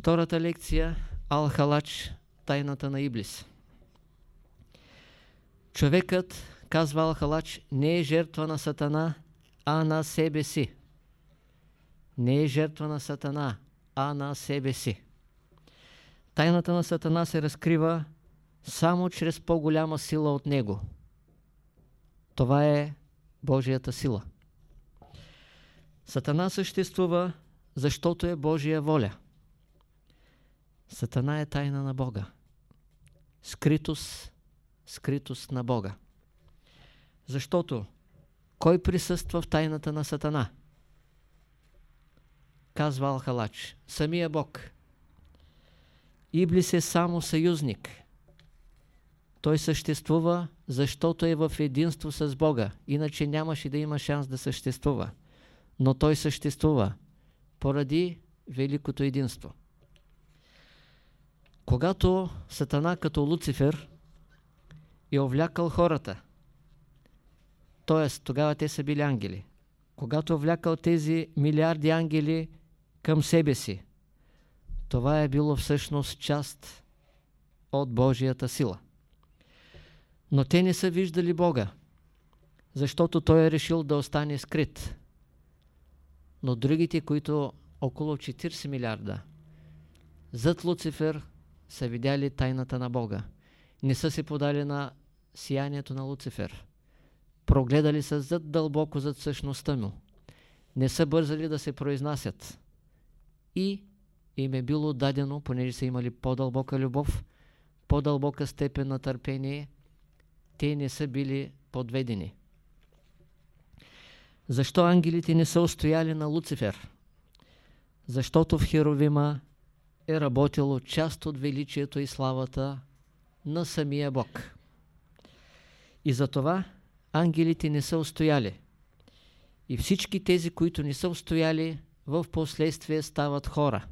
Втората лекция Ал-Халач, тайната на Иблис. Човекът, казва Ал-Халач, не е жертва на Сатана, а на себе си. Не е жертва на Сатана, а на себе си. Тайната на Сатана се разкрива само чрез по-голяма сила от него. Това е Божията сила. Сатана съществува, защото е Божия воля. Сатана е тайна на Бога. Скритост, скритост на Бога. Защото кой присъства в тайната на Сатана? Казва Алхалач. Самия Бог. Иблис е само съюзник. Той съществува, защото е в единство с Бога. Иначе нямаше да има шанс да съществува. Но той съществува поради великото единство. Когато Сатана като Луцифер е овлякал хората, т.е. тогава те са били ангели, когато е овлякал тези милиарди ангели към себе си, това е било всъщност част от Божията сила. Но те не са виждали Бога, защото Той е решил да остане скрит. Но другите, които около 40 милиарда, зад Луцифер са видяли тайната на Бога. Не са се подали на сиянието на Луцифер. Прогледали са зад дълбоко зад същността му. Не са бързали да се произнасят. И им е било дадено, понеже са имали по-дълбока любов, по-дълбока степен на търпение, те не са били подведени. Защо ангелите не са устояли на Луцифер? Защото в Херовима е работило част от величието и славата на самия Бог. И затова ангелите не са устояли. И всички тези, които не са устояли, в последствие стават хора.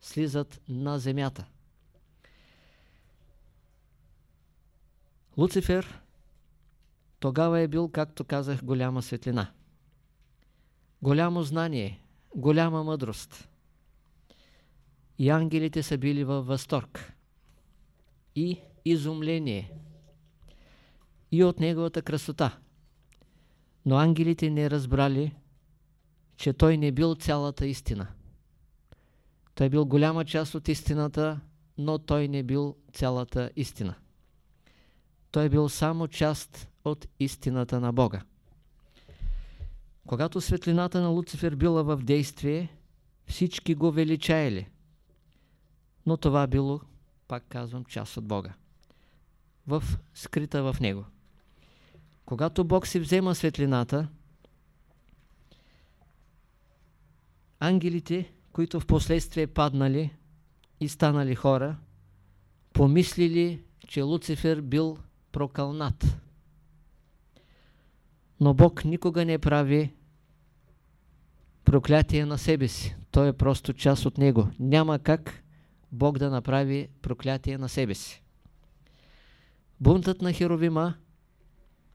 Слизат на земята. Луцифер тогава е бил, както казах, голяма светлина. Голямо знание, голяма мъдрост. И ангелите са били във възторг и изумление и от неговата красота. Но ангелите не разбрали, че той не бил цялата истина. Той бил голяма част от истината, но той не бил цялата истина. Той бил само част от истината на Бога. Когато светлината на Луцифер била в действие, всички го величаели. Но това било, пак казвам, част от Бога. В, скрита в него. Когато Бог си взема светлината, ангелите, които в последствие паднали и станали хора, помислили, че Луцифер бил прокълнат. Но Бог никога не прави проклятие на себе си. Той е просто част от него. Няма как Бог да направи проклятие на себе си. Бунтът на Херовима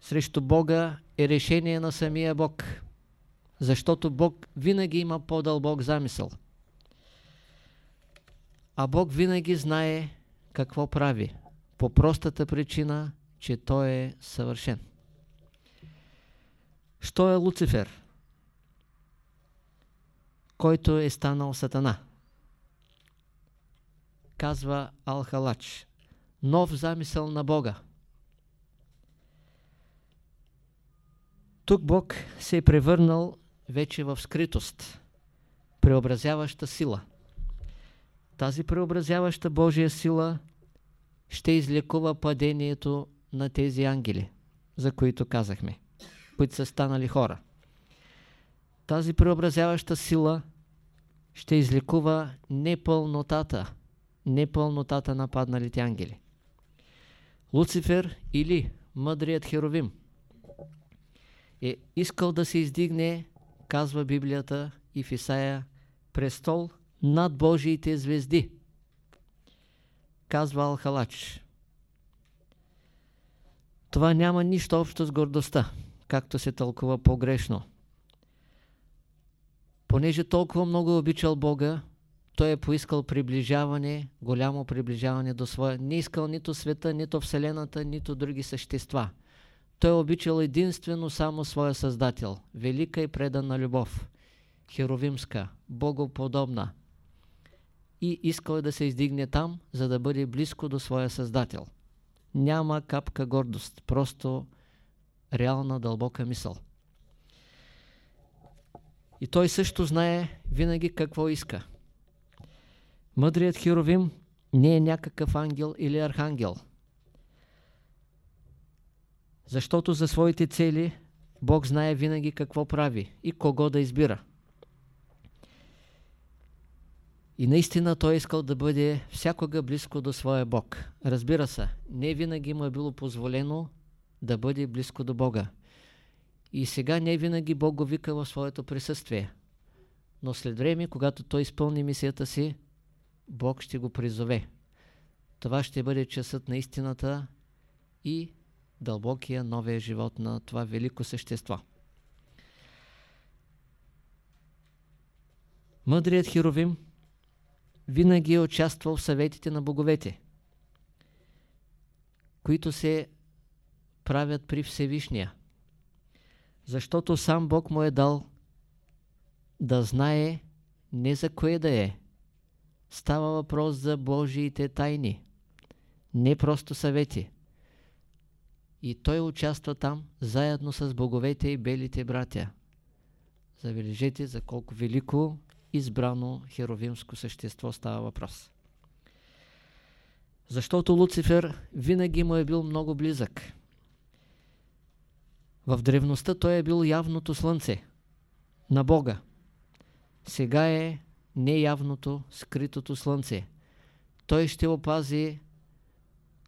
срещу Бога е решение на самия Бог, защото Бог винаги има по-дълбок замисъл. А Бог винаги знае какво прави, по простата причина, че Той е съвършен. Що е Луцифер? Който е станал Сатана. Казва Алхалач. Нов замисъл на Бога. Тук Бог се е превърнал вече в скритост, преобразяваща сила. Тази преобразяваща Божия сила ще излекува падението на тези ангели, за които казахме, които са станали хора. Тази преобразяваща сила ще излекува непълнотата, непълнотата на падналите ангели. Луцифер или мъдрият херовим е искал да се издигне, казва Библията и в Исаия, престол над Божиите звезди. Казва Алхалач. Това няма нищо общо с гордостта, както се тълкува погрешно. Понеже толкова много обичал Бога, той е поискал приближаване, голямо приближаване до своя. Не искал нито света, нито Вселената, нито други същества. Той е обичал единствено само своя Създател. Велика и предана любов. Херовимска, богоподобна. И искал да се издигне там, за да бъде близко до своя Създател. Няма капка гордост, просто реална дълбока мисъл. И той също знае винаги какво иска. Мъдрият Херовим не е някакъв ангел или архангел. Защото за своите цели Бог знае винаги какво прави и кого да избира. И наистина той е искал да бъде всякога близко до своя Бог. Разбира се, не винаги му е било позволено да бъде близко до Бога. И сега не винаги Бог го вика в своето присъствие. Но след време, когато той изпълни мисията си, Бог ще го призове. Това ще бъде часът на истината и дълбокия новия живот на това велико същество. Мъдрият Херовим винаги е участвал в съветите на боговете, които се правят при Всевишния. Защото сам Бог му е дал да знае не за кое да е. Става въпрос за Божиите тайни, не просто съвети. И той участва там заедно с боговете и белите братя. Забележете за колко велико избрано херовимско същество става въпрос. Защото Луцифер винаги му е бил много близък. В древността той е бил явното слънце на Бога. Сега е неявното, скритото слънце. Той ще опази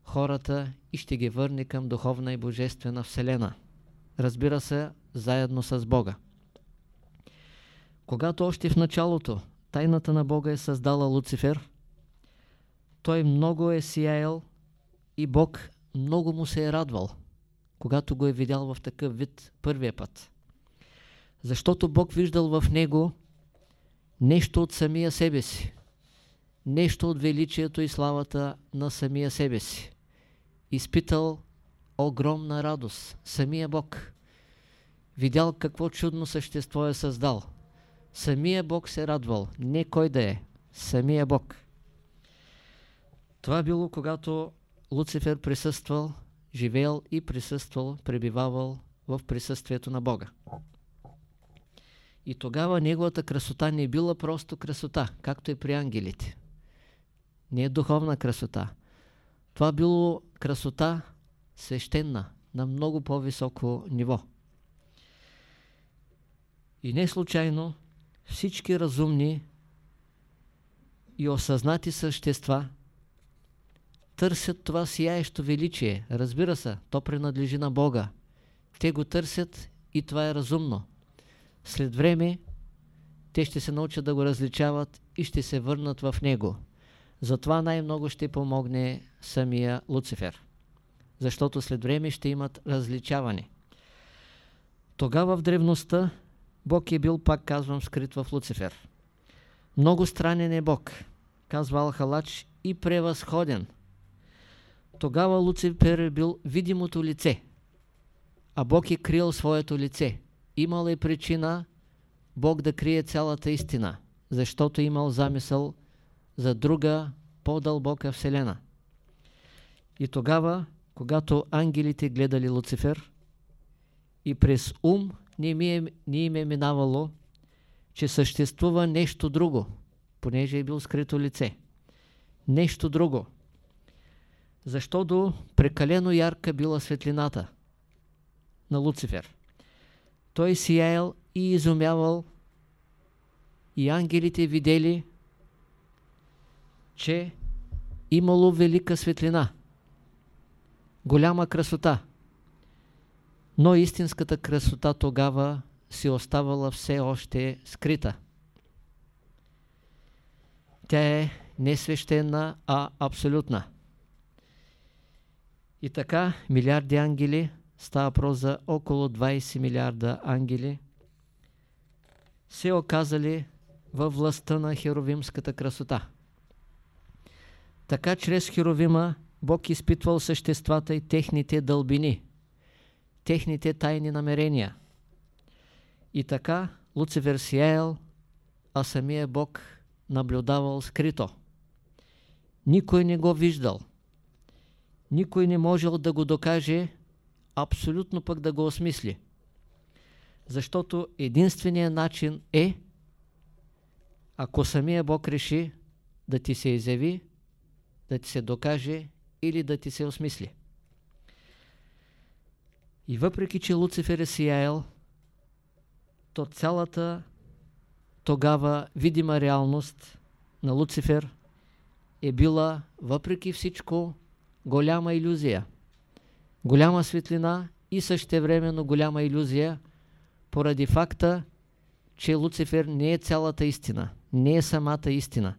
хората и ще ги върне към духовна и божествена вселена. Разбира се, заедно с Бога. Когато още в началото тайната на Бога е създала Луцифер, той много е сияял и Бог много му се е радвал когато го е видял в такъв вид първия път. Защото Бог виждал в него нещо от самия себе си, нещо от величието и славата на самия себе си. Изпитал огромна радост, самия Бог. Видял какво чудно същество е създал. Самия Бог се радвал, не кой да е, самия Бог. Това било когато Луцифер присъствал живеел и присъствал, пребивавал в присъствието на Бога. И тогава неговата красота не е била просто красота, както и при ангелите. Не е духовна красота. Това било красота свещена, на много по-високо ниво. И не случайно всички разумни и осъзнати същества търсят това сияещо величие. Разбира се, то принадлежи на Бога. Те го търсят и това е разумно. След време те ще се научат да го различават и ще се върнат в него. Затова най-много ще помогне самия Луцифер. Защото след време ще имат различаване. Тогава в древността Бог е бил, пак казвам, скрит в Луцифер. Много странен е Бог, казва Алхалач, и превъзходен – тогава Луцифер е бил видимото лице, а Бог е крил своето лице. Имал е причина Бог да крие цялата истина, защото имал замисъл за друга, по-дълбока вселена. И тогава, когато ангелите гледали Луцифер, и през ум не, ми е, не им е минавало, че съществува нещо друго, понеже е бил скрито лице. Нещо друго – защото прекалено ярка била светлината на Луцифер. Той сияял и изумявал и ангелите видели, че имало велика светлина, голяма красота, но истинската красота тогава си оставала все още скрита. Тя е не свещена, а абсолютна. И така, милиарди ангели, става въпрос за около 20 милиарда ангели, се оказали във властта на херовимската красота. Така чрез херовима Бог изпитвал съществата и техните дълбини, техните тайни намерения. И така Луцифер сияел, а самия Бог наблюдавал скрито. Никой не го виждал. Никой не можел да го докаже, абсолютно пък да го осмисли. Защото единственият начин е, ако самия Бог реши да ти се изяви, да ти се докаже или да ти се осмисли. И въпреки, че Луцифер е сияел, то цялата тогава видима реалност на Луцифер е била, въпреки всичко, голяма иллюзия. Голяма светлина и същевременно голяма иллюзия, поради факта, че Луцифер не е цялата истина, не е самата истина.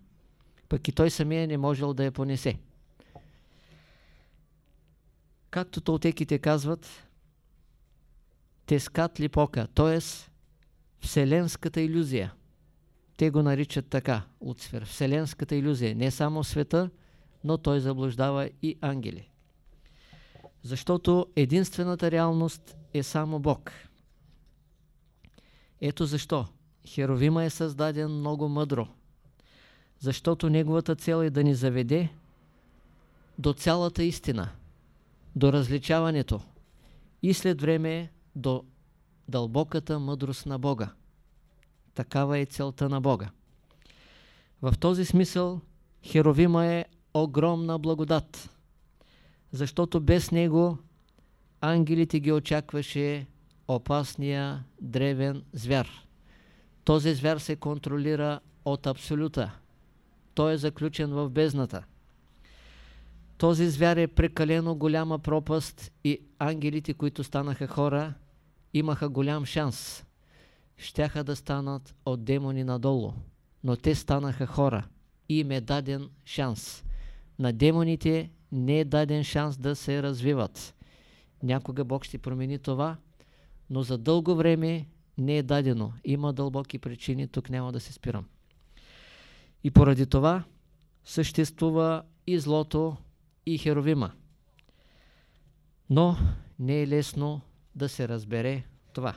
Пък и той самия не можел да я понесе. Както толтеките казват, тескат липока, т.е. вселенската иллюзия. Те го наричат така, Луцифер, вселенската иллюзия. Не само света, но той заблуждава и ангели. Защото единствената реалност е само Бог. Ето защо Херовима е създаден много мъдро, защото неговата цел е да ни заведе до цялата истина, до различаването и след време до дълбоката мъдрост на Бога. Такава е целта на Бога. В този смисъл Херовима е огромна благодат, защото без него ангелите ги очакваше опасния древен звяр. Този звяр се контролира от Абсолюта. Той е заключен в бездната. Този звяр е прекалено голяма пропаст и ангелите, които станаха хора, имаха голям шанс. Щяха да станат от демони надолу, но те станаха хора и им е даден шанс. На демоните не е даден шанс да се развиват. Някога Бог ще промени това, но за дълго време не е дадено. Има дълбоки причини, тук няма да се спирам. И поради това съществува и злото, и херовима. Но не е лесно да се разбере това.